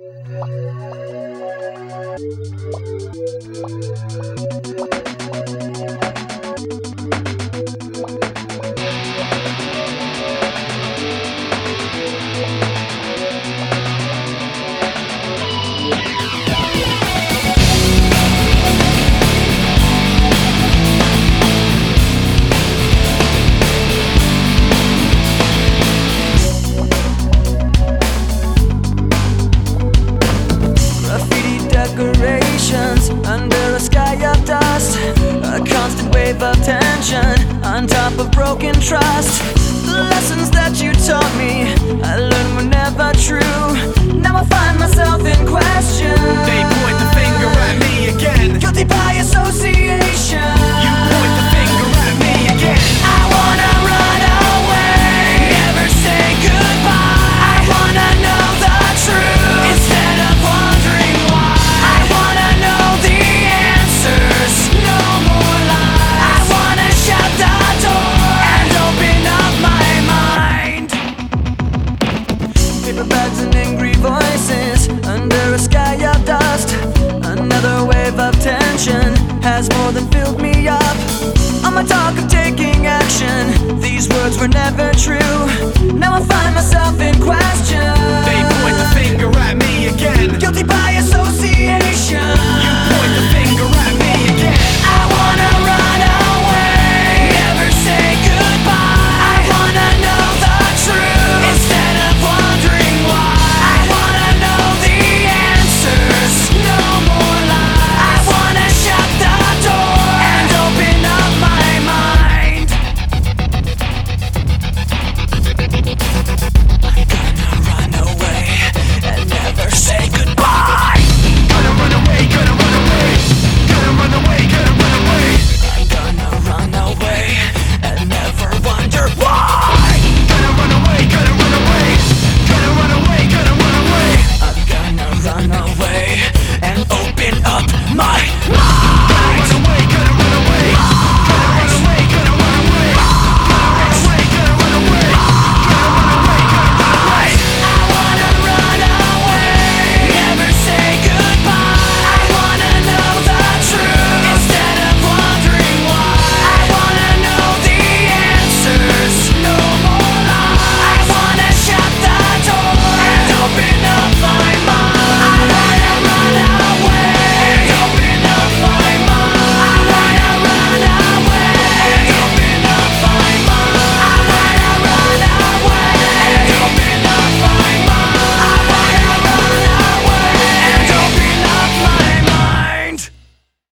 Thank you. trust. has more than filled me up. On my talk of taking action, these words were never true. Now I